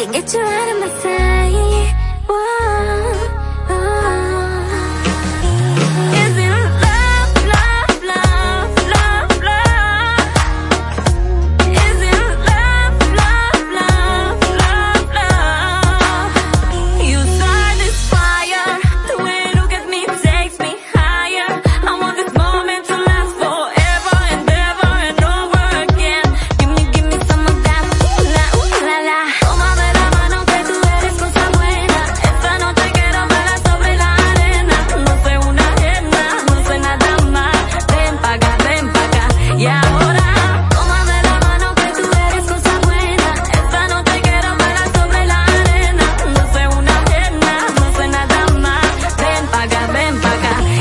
Can't get you out of my sight